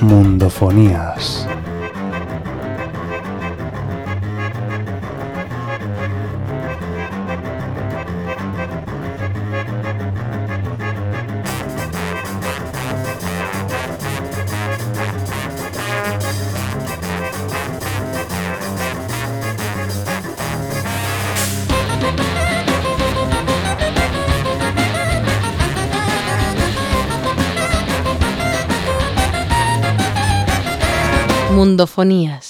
Mundofonías. Mundofonías.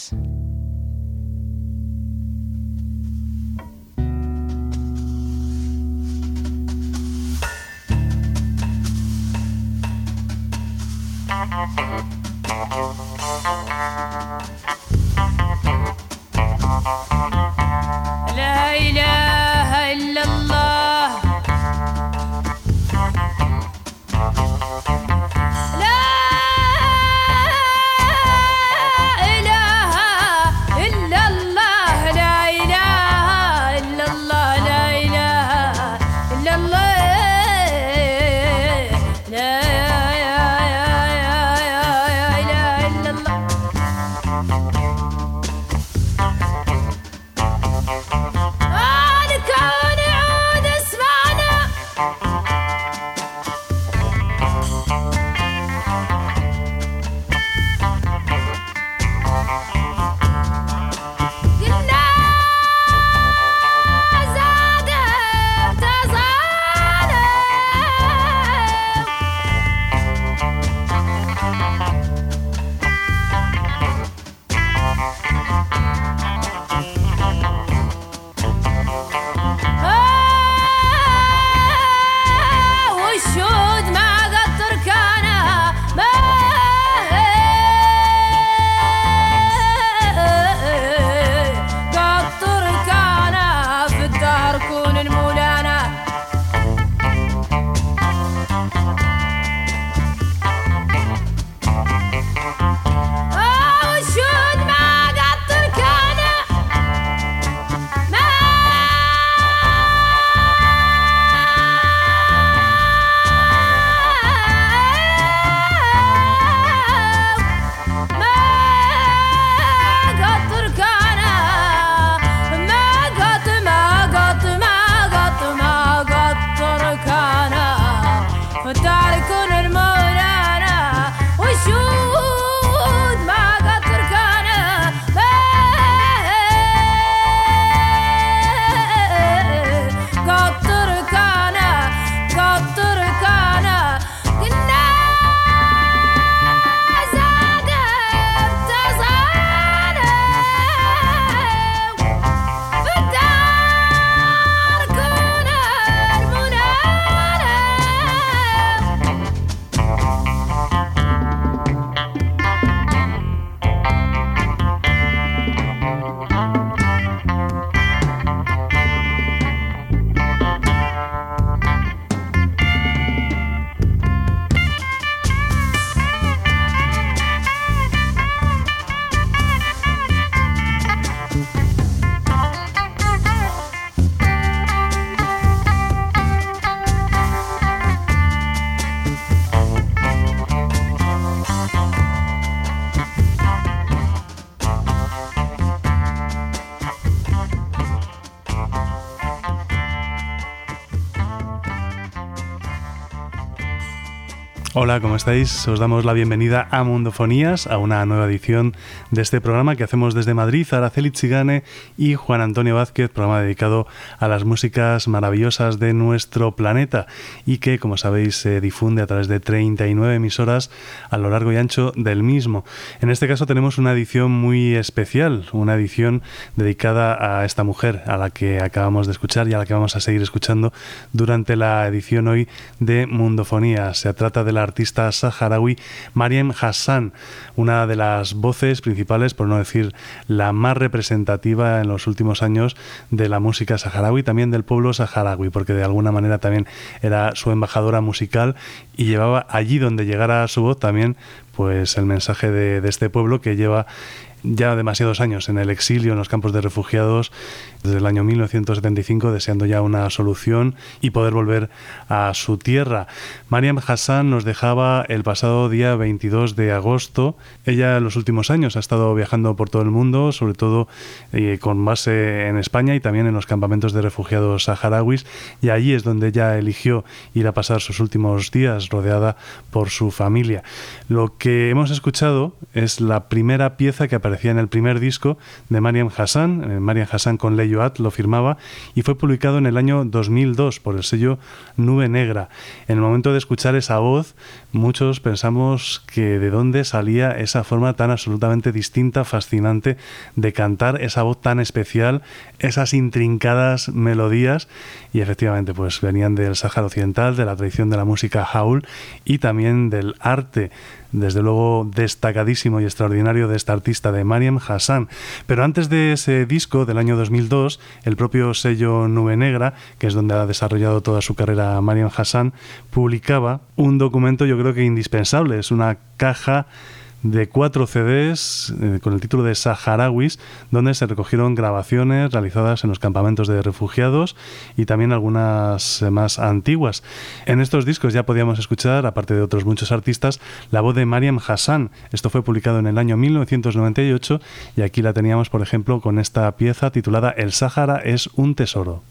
Hola, ¿cómo estáis? Os damos la bienvenida a Mundofonías, a una nueva edición de este programa que hacemos desde Madrid, Araceli Chigane y Juan Antonio Vázquez, programa dedicado a las músicas maravillosas de nuestro planeta y que, como sabéis, se difunde a través de 39 emisoras a lo largo y ancho del mismo. En este caso tenemos una edición muy especial, una edición dedicada a esta mujer, a la que acabamos de escuchar y a la que vamos a seguir escuchando durante la edición hoy de Mundofonías. Se trata de la artista saharaui Mariam Hassan, una de las voces principales, por no decir la más representativa en los últimos años de la música saharaui, también del pueblo saharaui, porque de alguna manera también era su embajadora musical y llevaba allí donde llegara su voz también pues el mensaje de, este pueblo que lleva ya demasiados años en el exilio, en los campos de refugiados, desde el año 1975, deseando ya una solución y poder volver a su tierra. Mariam Hassan nos dejaba el pasado día 22 de agosto. Ella en los últimos años ha estado viajando por todo el mundo, sobre todo eh, con base en España y también en los campamentos de refugiados saharauis, y allí es donde ella eligió ir a pasar sus últimos días rodeada por su familia. Lo que hemos escuchado es la primera pieza que aparecía en el primer disco de Mariam Hassan, eh, Mariam Hassan con Lo firmaba, y fue publicado en el año 2002 por el sello Nube Negra. En el momento de escuchar esa voz, muchos pensamos que de dónde salía esa forma tan absolutamente distinta, fascinante de cantar, esa voz tan especial, esas intrincadas melodías, y efectivamente pues venían del Sáhara Occidental, de la tradición de la música Haul y también del arte desde luego destacadísimo y extraordinario de esta artista de Mariam Hassan. Pero antes de ese disco del año 2002, el propio sello Nube Negra, que es donde ha desarrollado toda su carrera Mariam Hassan, publicaba un documento yo creo que indispensable, es una caja de cuatro CDs eh, con el título de Saharauis, donde se recogieron grabaciones realizadas en los campamentos de refugiados y también algunas eh, más antiguas. En estos discos ya podíamos escuchar, aparte de otros muchos artistas, la voz de Mariam Hassan. Esto fue publicado en el año 1998 y aquí la teníamos, por ejemplo, con esta pieza titulada El Sahara es un tesoro.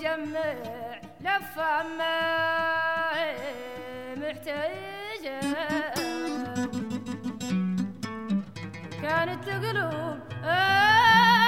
والجمع لفة ما محتاجة. كانت قلوب آه.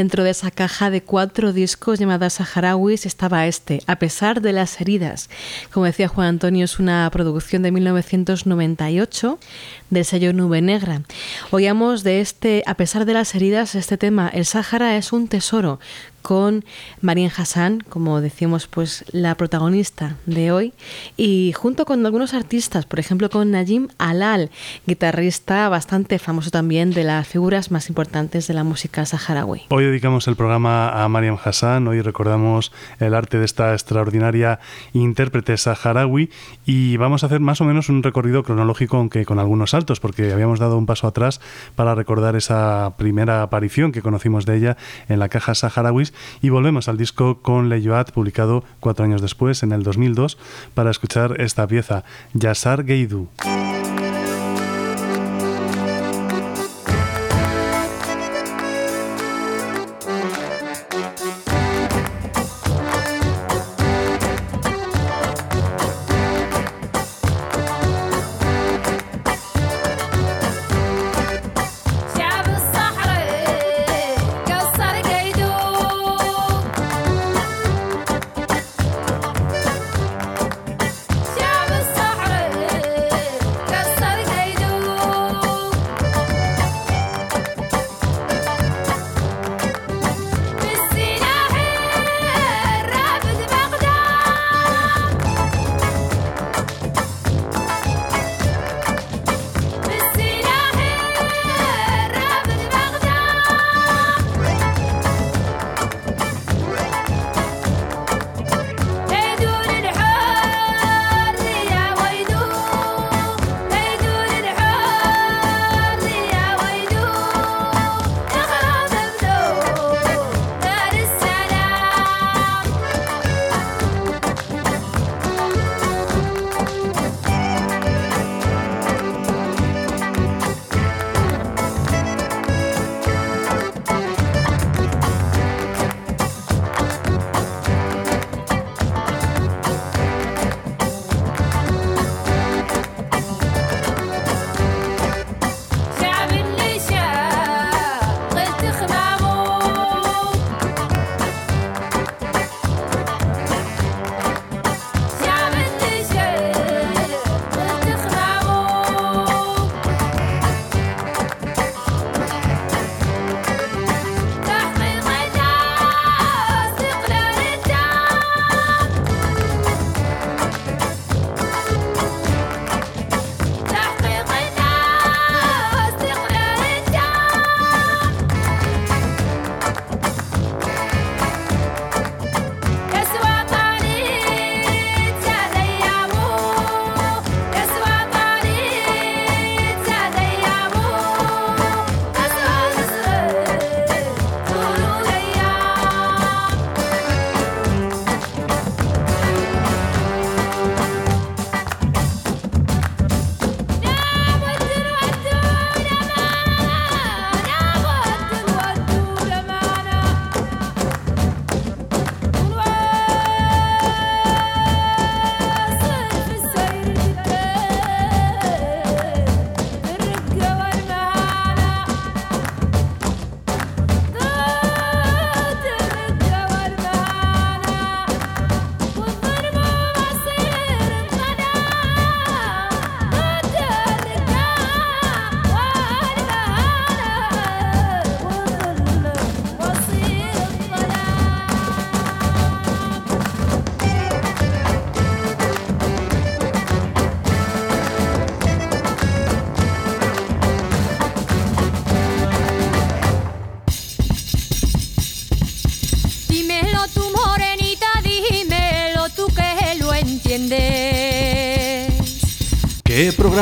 Dentro de esa caja de cuatro discos llamadas Saharauis estaba este, A pesar de las heridas. Como decía Juan Antonio, es una producción de 1998 del sello Nube Negra. Oíamos de este, a pesar de las heridas, este tema, El Sahara es un tesoro, con Marien Hassan, como decimos, pues la protagonista de hoy, y junto con algunos artistas, por ejemplo con Najim Alal, guitarrista bastante famoso también de las figuras más importantes de la música saharaui. Hoy dedicamos el programa a Mariam Hassan, hoy recordamos el arte de esta extraordinaria intérprete saharaui y vamos a hacer más o menos un recorrido cronológico, aunque con algunos saltos, porque habíamos dado un paso atrás para recordar esa primera aparición que conocimos de ella en la caja saharaui y volvemos al disco con Le publicado cuatro años después, en el 2002, para escuchar esta pieza, Yassar Geidou.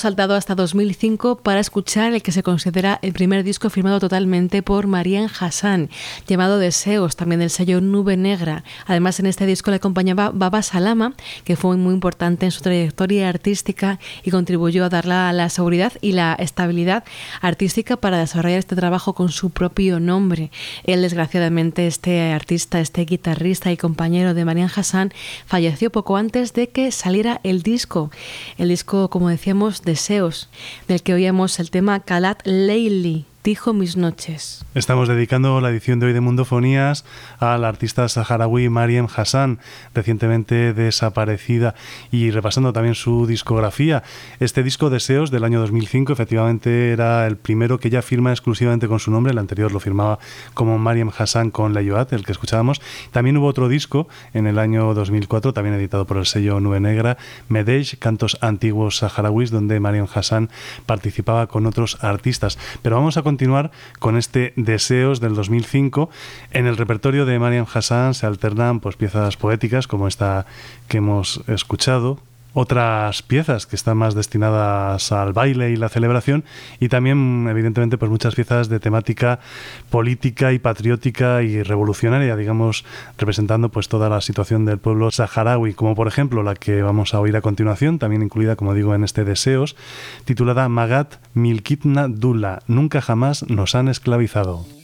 Saltado hasta 2005 para escuchar el que se considera el primer disco firmado totalmente por Marian Hassan, llamado Deseos, también del sello Nube Negra. Además, en este disco le acompañaba Baba Salama, que fue muy importante en su trayectoria artística y contribuyó a darle la seguridad y la estabilidad artística para desarrollar este trabajo con su propio nombre. Él, desgraciadamente, este artista, este guitarrista y compañero de Marian Hassan, falleció poco antes de que saliera el disco. El disco, como decíamos, Deseos, del que oíamos el tema Kalat Leili dijo mis noches. Estamos dedicando la edición de hoy de Mundofonías a la artista saharaui Mariam Hassan, recientemente desaparecida, y repasando también su discografía. Este disco Deseos del año 2005 efectivamente era el primero que ella firma exclusivamente con su nombre, el anterior lo firmaba como Mariam Hassan con La Yoat, el que escuchábamos. También hubo otro disco en el año 2004, también editado por el sello Nube Negra, Medej, Cantos Antiguos Saharauis, donde Mariam Hassan participaba con otros artistas. Pero vamos a continuar con este Deseos del 2005. En el repertorio de Mariam Hassan se alternan pues, piezas poéticas como esta que hemos escuchado, otras piezas que están más destinadas al baile y la celebración y también evidentemente pues muchas piezas de temática política y patriótica y revolucionaria digamos representando pues toda la situación del pueblo saharaui como por ejemplo la que vamos a oír a continuación también incluida como digo en este deseos titulada Magat Milkitna Dula nunca jamás nos han esclavizado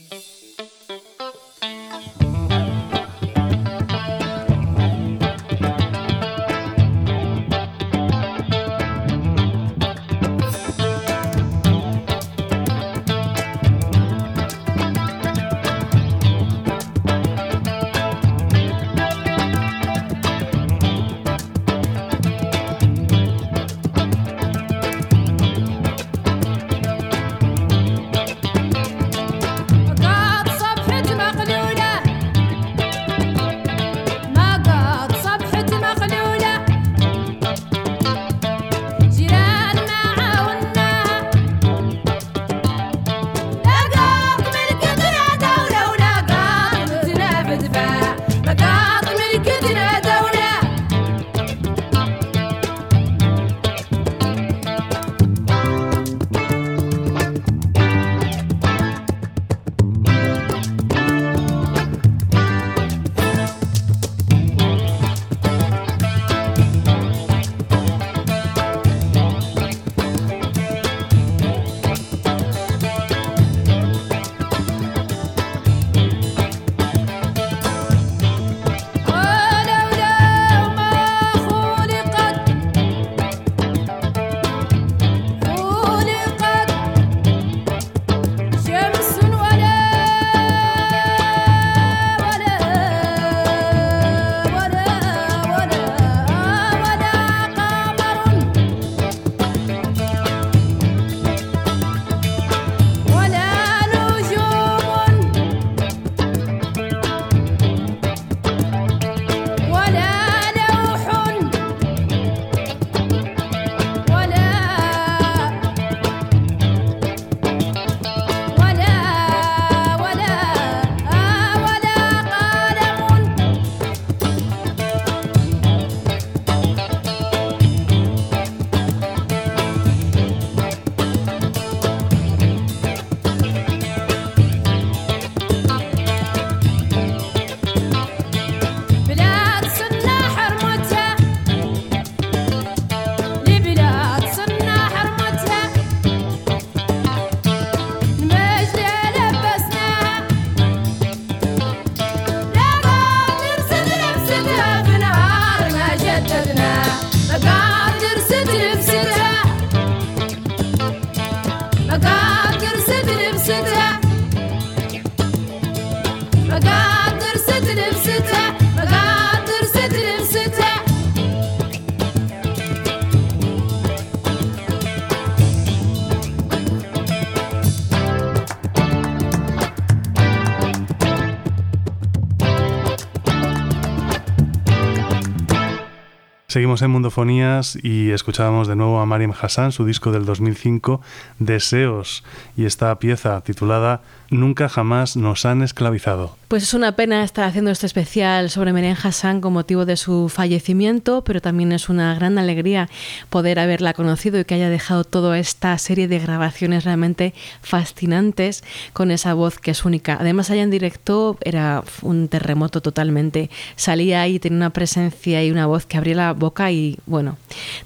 Seguimos en Mundofonías y escuchábamos de nuevo a Mariam Hassan, su disco del 2005, Deseos, y esta pieza titulada Nunca jamás nos han esclavizado. Pues es una pena estar haciendo este especial sobre Mariam Hassan con motivo de su fallecimiento, pero también es una gran alegría poder haberla conocido y que haya dejado toda esta serie de grabaciones realmente fascinantes con esa voz que es única. Además, allá en directo era un terremoto totalmente. Salía ahí, tenía una presencia y una voz que abría la boca y bueno,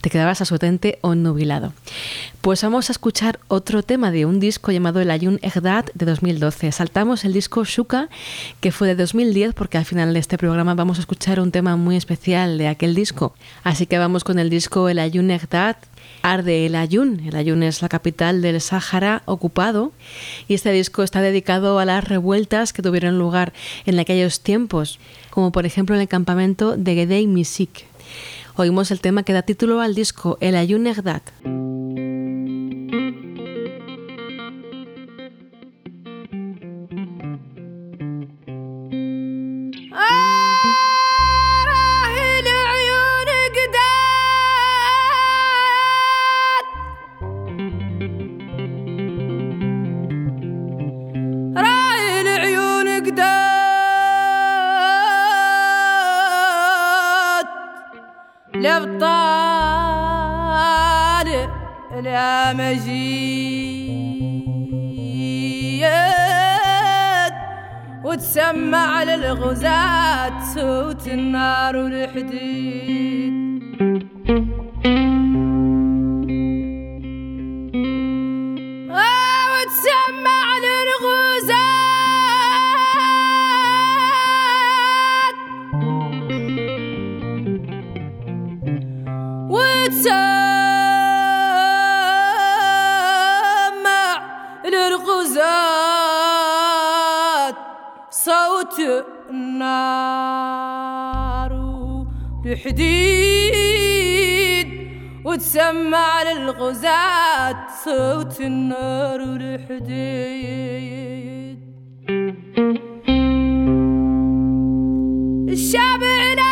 te quedabas absolutamente onnubilado. Pues vamos a escuchar otro tema de un disco llamado El Ayun Egdad de 2012. Saltamos el disco Shuka, que fue de 2010, porque al final de este programa vamos a escuchar un tema muy especial de aquel disco. Así que vamos con el disco El Ayun Egdad, Arde el Ayun. El Ayun es la capital del Sáhara ocupado y este disco está dedicado a las revueltas que tuvieron lugar en aquellos tiempos, como por ejemplo en el campamento de Gedei Misik oímos el tema que da título al disco El Ayun Egdat. مجيد وتسمع للغزاة صوت النار والحديد. الحديد وتسمع للغزاة صوت النار الحديد الشعب لا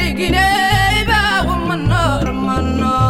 I'm wo manor manor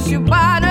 push you by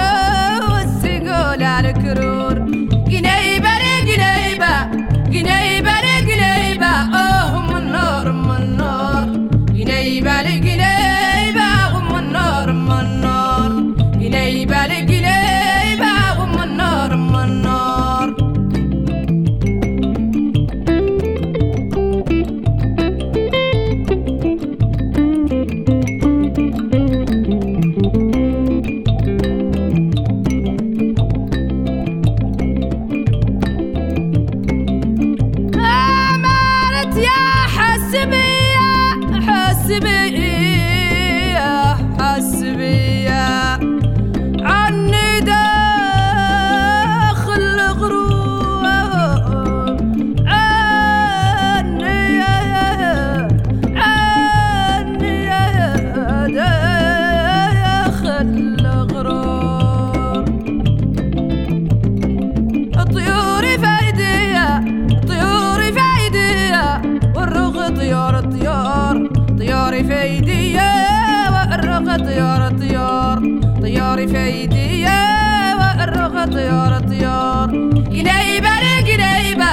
يعرف أيديا وأرغط يا طيار قليبة قليبة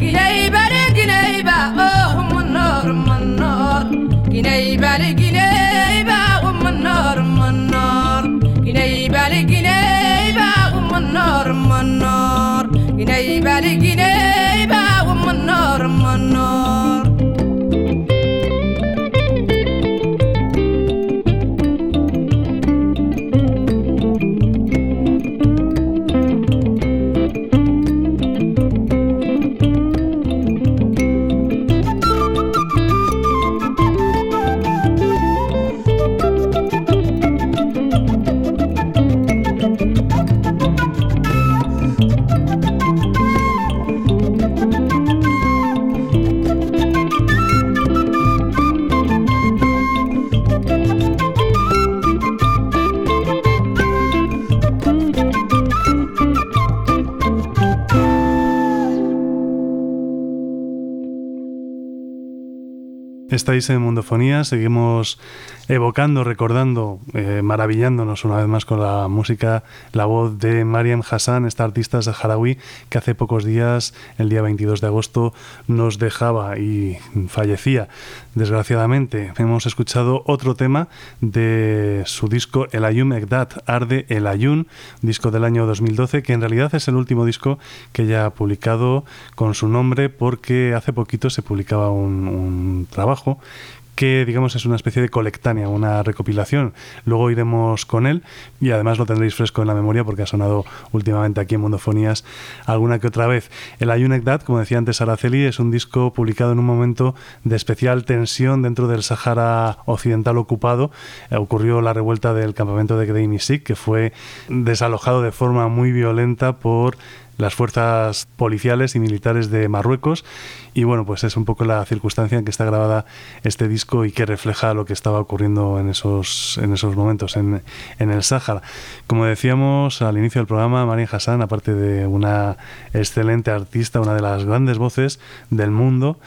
قليبة قليبة أم النار أم النار قليبة قليبة أم النار أم النار قليبة قليبة أم النار أم النار قليبة قليبة Estáis en Mundofonía, seguimos evocando, recordando, eh, maravillándonos una vez más con la música, la voz de Mariam Hassan, esta artista saharaui que hace pocos días, el día 22 de agosto, nos dejaba y fallecía. Desgraciadamente, hemos escuchado otro tema de su disco El Ayun Ekdat, Arde El Ayun, disco del año 2012, que en realidad es el último disco que ella ha publicado con su nombre porque hace poquito se publicaba un trabajo que digamos es una especie de colectánea, una recopilación. Luego iremos con él y además lo tendréis fresco en la memoria porque ha sonado últimamente aquí en Mundofonías alguna que otra vez. El Ayunekdat, como decía antes Araceli, es un disco publicado en un momento de especial tensión dentro del Sahara occidental ocupado. Eh, ocurrió la revuelta del campamento de Gdeim que fue desalojado de forma muy violenta por las fuerzas policiales y militares de Marruecos. Y bueno, pues es un poco la circunstancia en que está grabada este disco y que refleja lo que estaba ocurriendo en esos, en esos momentos en, en el Sáhara. Como decíamos al inicio del programa, María Hassan, aparte de una excelente artista, una de las grandes voces del mundo,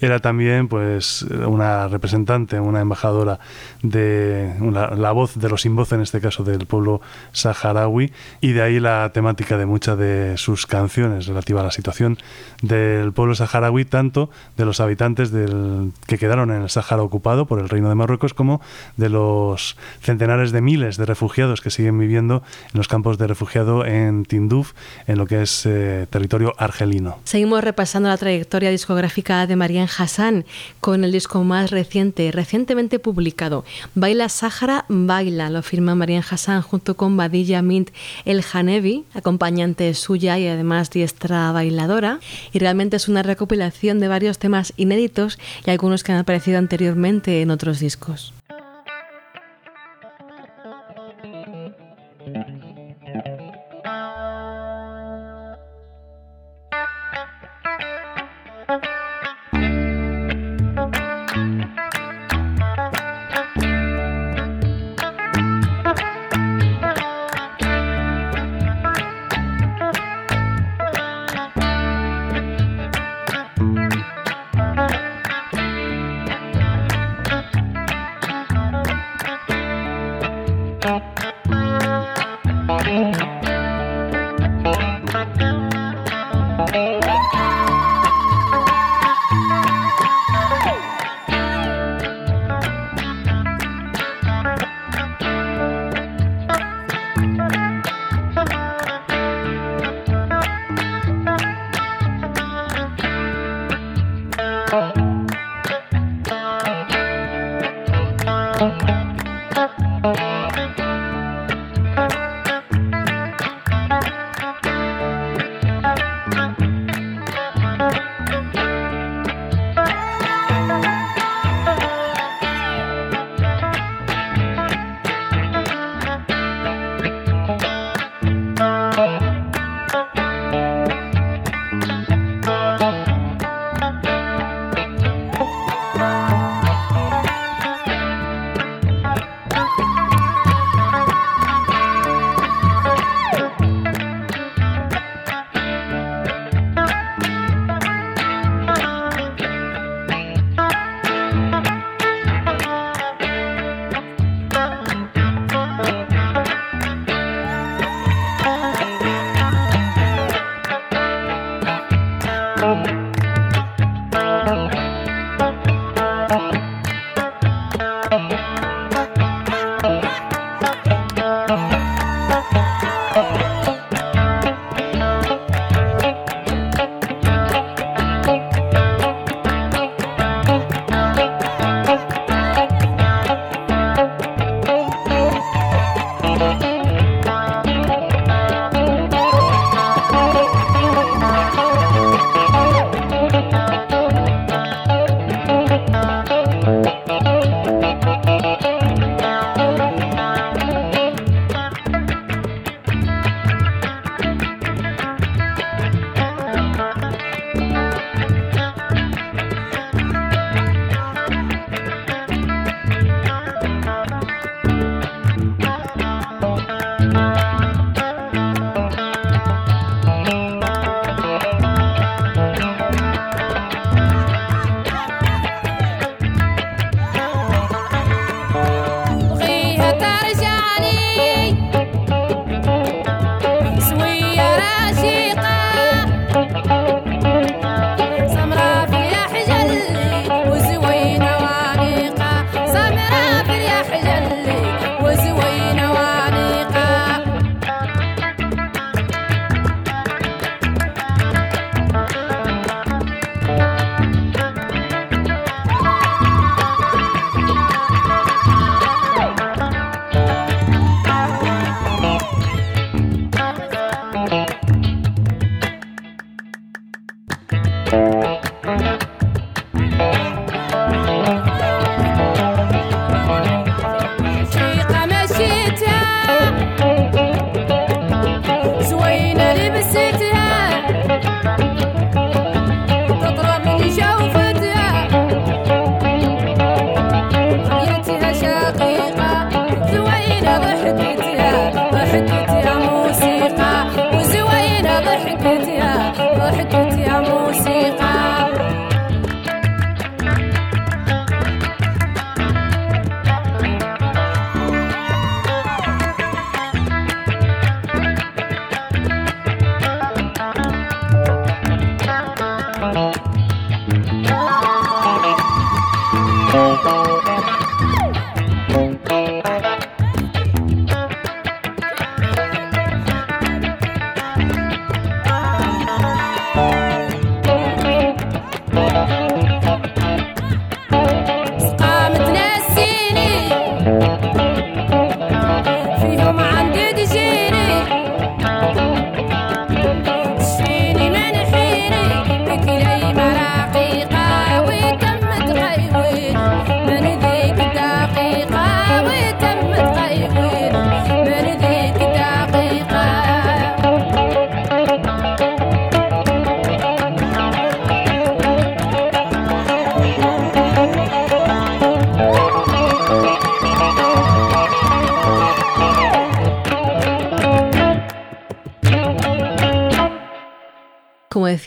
era también pues una representante, una embajadora de la voz de los sin voz en este caso del pueblo saharaui y de ahí la temática de muchas de sus canciones relativa a la situación del pueblo saharaui, tanto de los habitantes del, que quedaron en el Sahara ocupado por el Reino de Marruecos como de los centenares de miles de refugiados que siguen viviendo en los campos de refugiado en Tinduf, en lo que es eh, territorio argelino. Seguimos repasando la trayectoria discográfica de María Hassan con el disco más reciente, recientemente publicado. Baila Sahara, Baila, lo firma Marian Hassan junto con Badilla Mint El Hanevi, acompañante suya y además diestra bailadora. Y realmente es una recopilación de varios temas inéditos y algunos que han aparecido anteriormente en otros discos.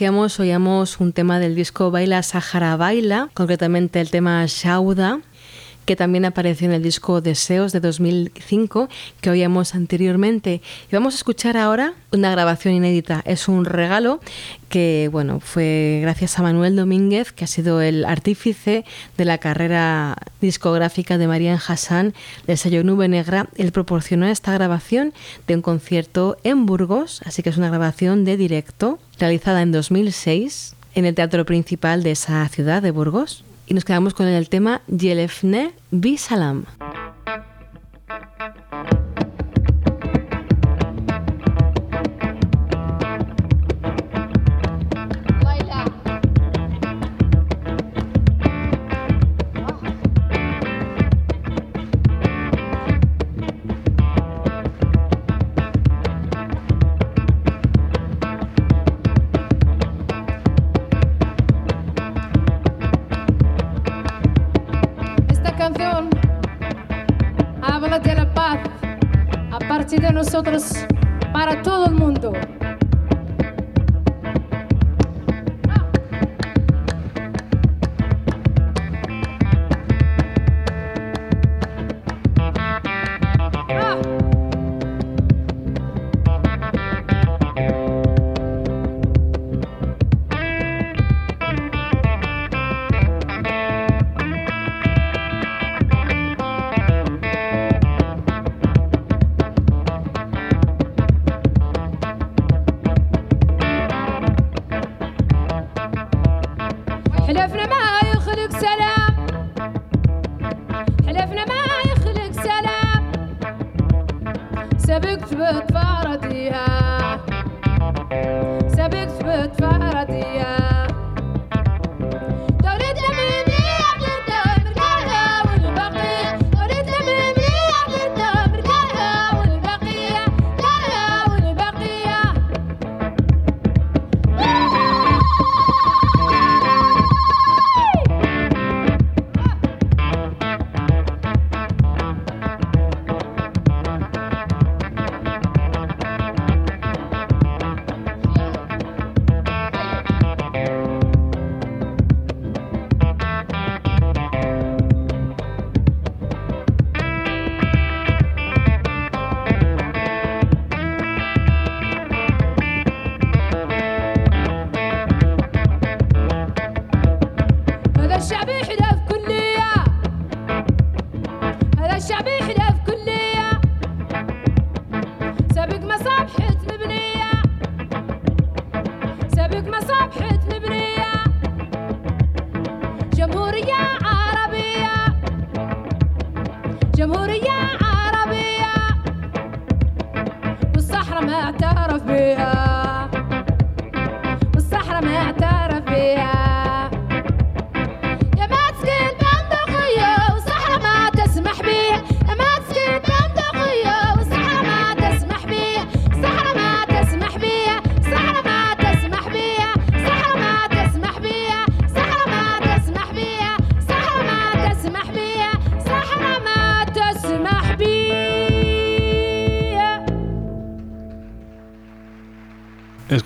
Decíamos, oíamos un tema del disco Baila Sahara Baila, concretamente el tema Shauda, que también apareció en el disco Deseos de 2005 que oíamos anteriormente. Y vamos a escuchar ahora una grabación inédita. Es un regalo que, bueno, fue gracias a Manuel Domínguez, que ha sido el artífice de la carrera discográfica de Marian Hassan del sello Nube Negra. Él proporcionó esta grabación de un concierto en Burgos, así que es una grabación de directo realizada en 2006 en el teatro principal de esa ciudad de Burgos y nos quedamos con el tema Yelefne Bisalam. Para todo el mundo.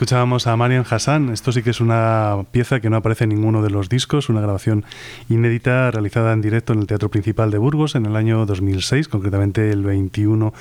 Escuchábamos a Marian Hassan. Esto sí que es una pieza que no aparece en ninguno de los discos, una grabación inédita realizada en directo en el Teatro Principal de Burgos en el año 2006, concretamente el 21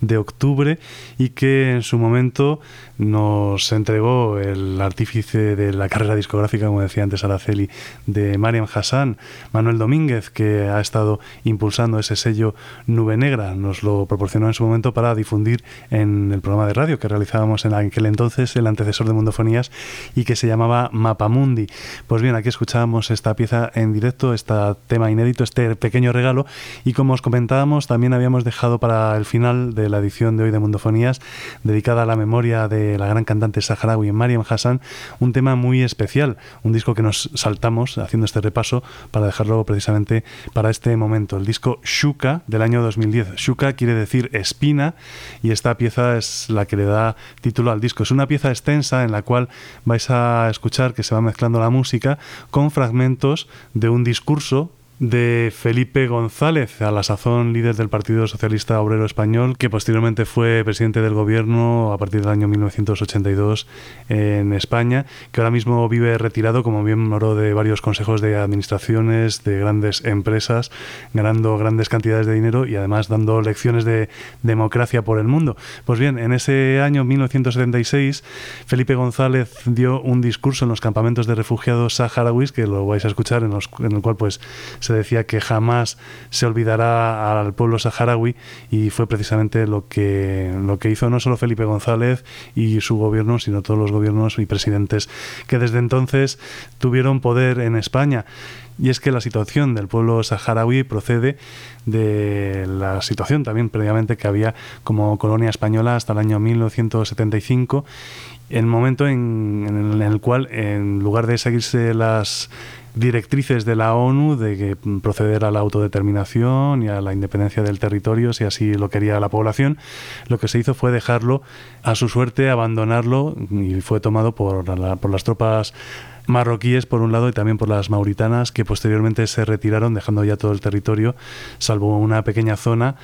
de octubre, y que en su momento nos entregó el artífice de la carrera discográfica, como decía antes Araceli, de Marian Hassan, Manuel Domínguez, que ha estado impulsando ese sello Nube Negra. Nos lo proporcionó en su momento para difundir en el programa de radio que realizábamos en aquel entonces antecesor de Mundofonías, y que se llamaba Mapamundi. Pues bien, aquí escuchábamos esta pieza en directo, este tema inédito, este pequeño regalo, y como os comentábamos, también habíamos dejado para el final de la edición de hoy de Mundofonías, dedicada a la memoria de la gran cantante saharaui Mariam Hassan, un tema muy especial, un disco que nos saltamos haciendo este repaso para dejarlo precisamente para este momento, el disco Shuka del año 2010. Shuka quiere decir espina y esta pieza es la que le da título al disco. Es una pieza extensa en la cual vais a escuchar que se va mezclando la música con fragmentos de un discurso de Felipe González, a la sazón líder del Partido Socialista Obrero Español, que posteriormente fue presidente del gobierno a partir del año 1982 en España, que ahora mismo vive retirado como miembro de varios consejos de administraciones de grandes empresas, ganando grandes cantidades de dinero y además dando lecciones de democracia por el mundo. Pues bien, en ese año 1976, Felipe González dio un discurso en los campamentos de refugiados saharauis, que lo vais a escuchar, en, en el cual pues se decía que jamás se olvidará al pueblo saharaui y fue precisamente lo que, lo que hizo no solo Felipe González y su gobierno, sino todos los gobiernos y presidentes que desde entonces tuvieron poder en España. Y es que la situación del pueblo saharaui procede de la situación también previamente que había como colonia española hasta el año 1975, el momento en, en el cual, en lugar de seguirse las directrices de la ONU de que proceder a la autodeterminación y a la independencia del territorio, si así lo quería la población, lo que se hizo fue dejarlo a su suerte, abandonarlo y fue tomado por, por las tropas marroquíes por un lado y también por las mauritanas que posteriormente se retiraron dejando ya todo el territorio salvo una pequeña zona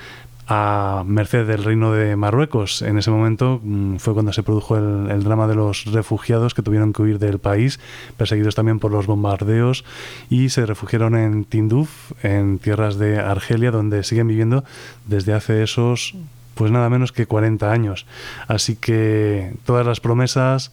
a merced del reino de Marruecos. En ese momento mm, fue cuando se produjo el, drama de los refugiados que tuvieron que huir del país, perseguidos también por los bombardeos, y se refugiaron en Tinduf, en tierras de Argelia, donde siguen viviendo desde hace esos, pues nada menos que 40 años. Así que todas las promesas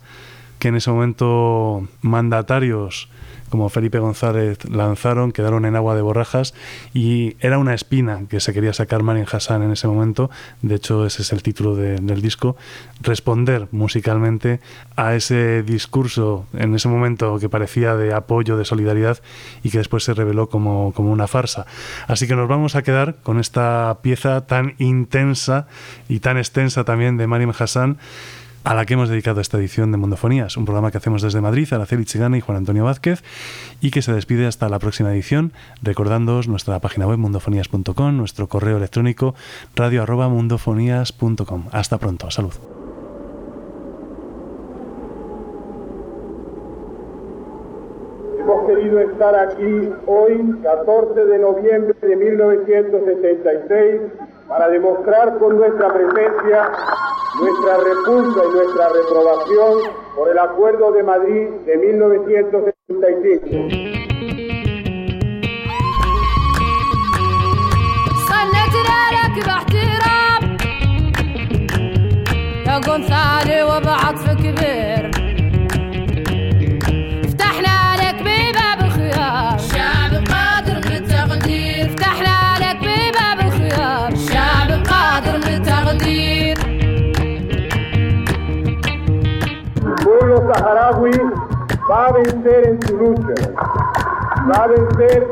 que en ese momento mandatarios como Felipe González lanzaron, quedaron en agua de borrajas y era una espina que se quería sacar Marian Hassan en ese momento, de hecho ese es el título del disco, responder musicalmente a ese discurso en ese momento que parecía de apoyo, de solidaridad y que después se reveló como, como una farsa. Así que nos vamos a quedar con esta pieza tan intensa y tan extensa también de Mariam Hassan a la que hemos dedicado esta edición de Mundofonías, un programa que hacemos desde Madrid, Araceli Chigana y Juan Antonio Vázquez, y que se despide hasta la próxima edición, recordándoos nuestra página web mundofonías.com, nuestro correo electrónico radio Hasta pronto, salud. Hemos querido estar aquí hoy, 14 de noviembre de 1976, para demostrar con nuestra presencia nuestra repulsa y nuestra reprobación por el Acuerdo de Madrid de 1975. saharaui va a vencer en su lucha. Va a vencer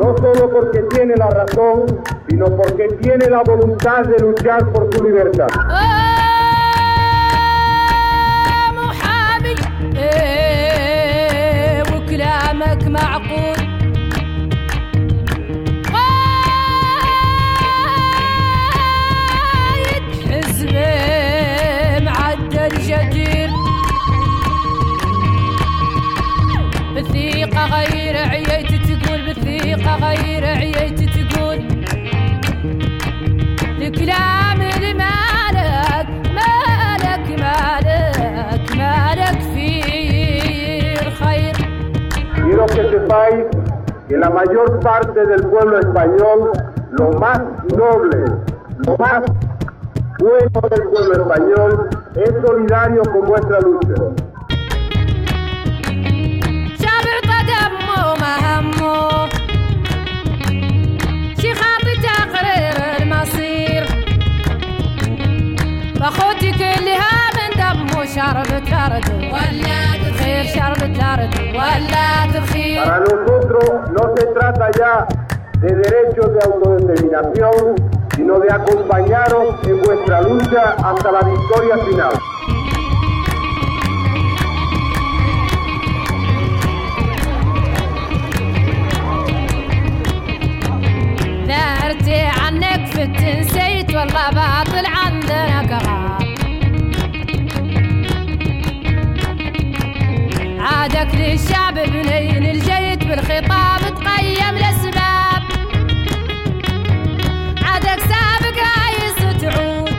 no solo porque tiene la razón, sino porque tiene la voluntad de luchar por su libertad. غير sepáis que la mayor parte del pueblo español, lo más noble, lo más bueno del pueblo español, es solidario con vuestra lucha. Para nosotros no se trata ya de derechos de autodeterminación, sino de acompañaros en vuestra lucha hasta la victoria final. عادك للشعب بنين الجيد بالخطاب تقيم الأسباب؟ عادك سابق رايس تعود.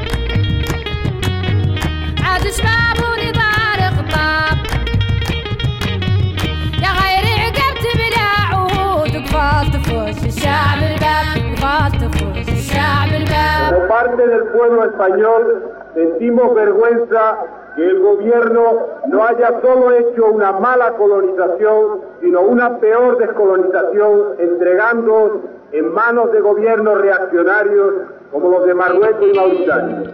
عاد شباب ونضال خطاب؟ يا غيري عقبت بلا عهود وقفال تفوش الشعب الباب؟ وقفال تفوش الشعب الباب؟ Como parte del pueblo español, sentimos vergüenza que el gobierno no haya solo hecho una mala colonización, sino una peor descolonización, entregando en manos de gobiernos reaccionarios como los de Marruecos y Mauritania.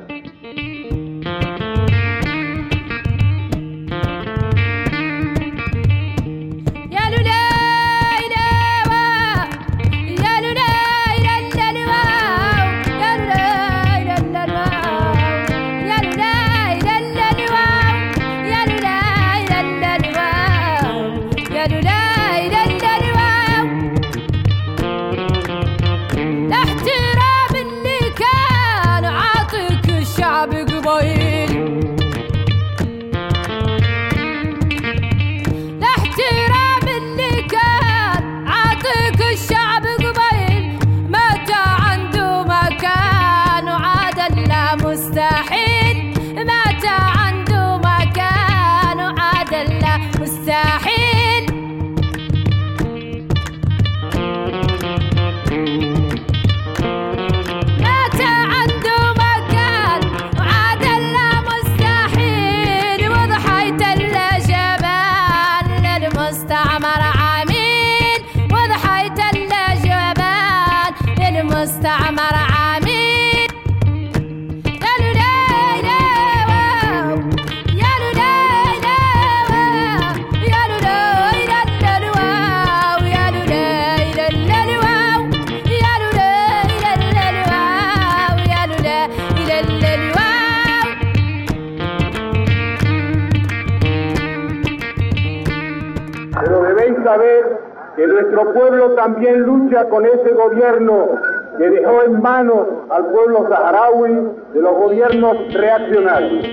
También lucha con ese gobierno que dejó en manos al pueblo saharaui de los gobiernos reaccionarios.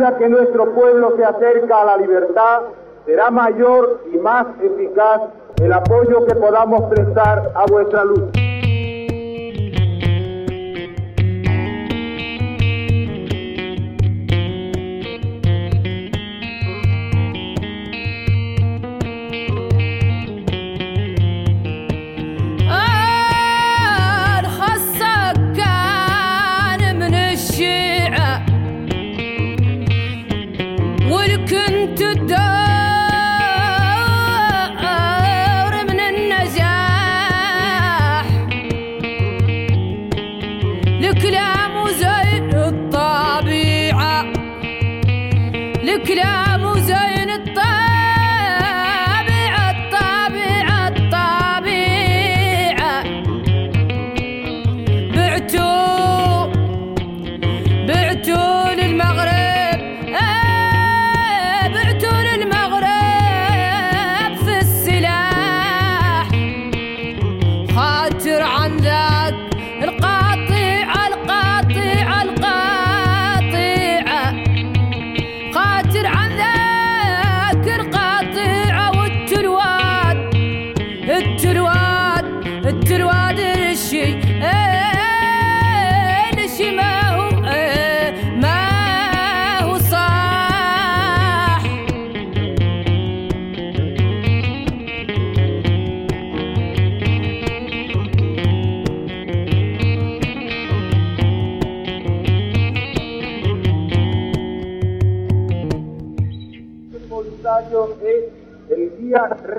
Medida que nuestro pueblo se acerca a la libertad, será mayor y más eficaz el apoyo que podamos prestar a vuestra lucha.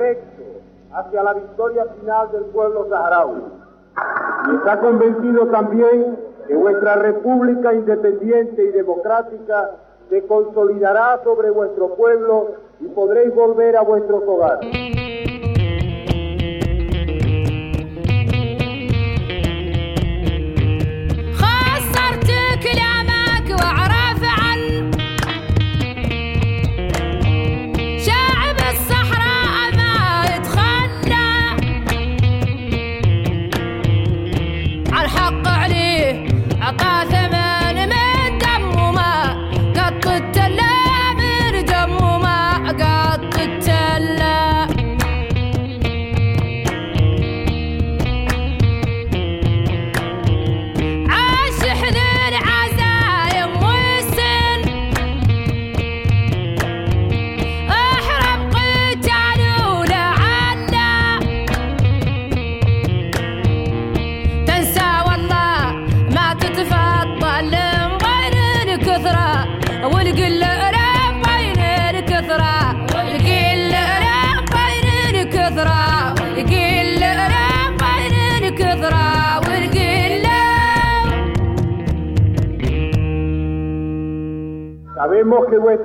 Recto hacia la victoria final del pueblo saharaui. Y está convencido también que vuestra república independiente y democrática se consolidará sobre vuestro pueblo y podréis volver a vuestros hogares.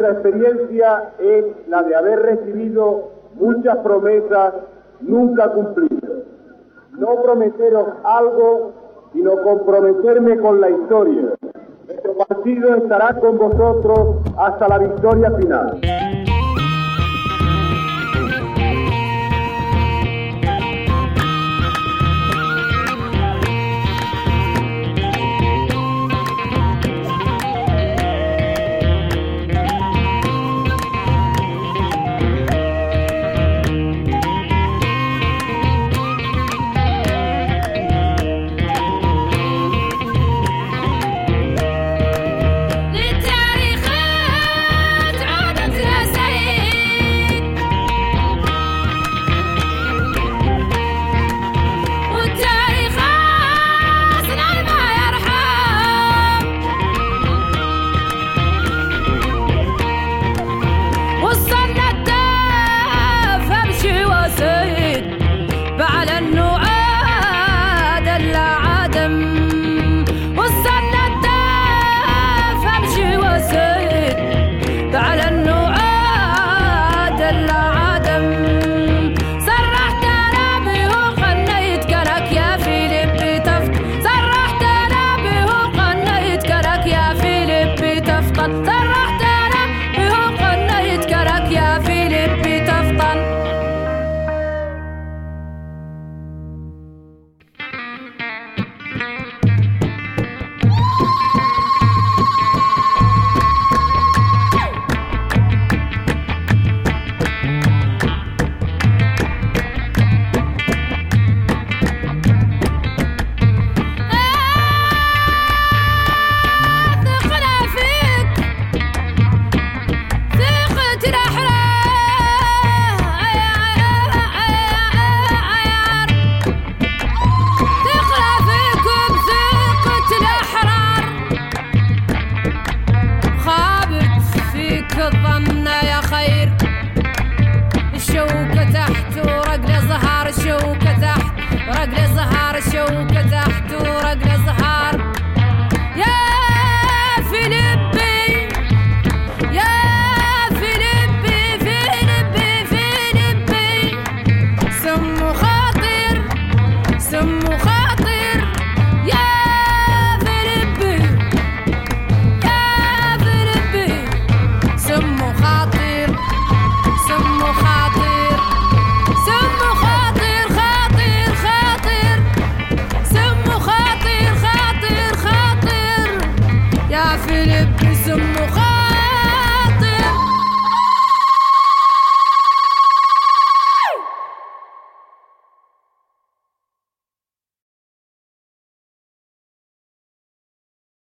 Vuestra experiencia es la de haber recibido muchas promesas nunca cumplidas. No prometeros algo, sino comprometerme con la historia. Nuestro partido estará con vosotros hasta la victoria final.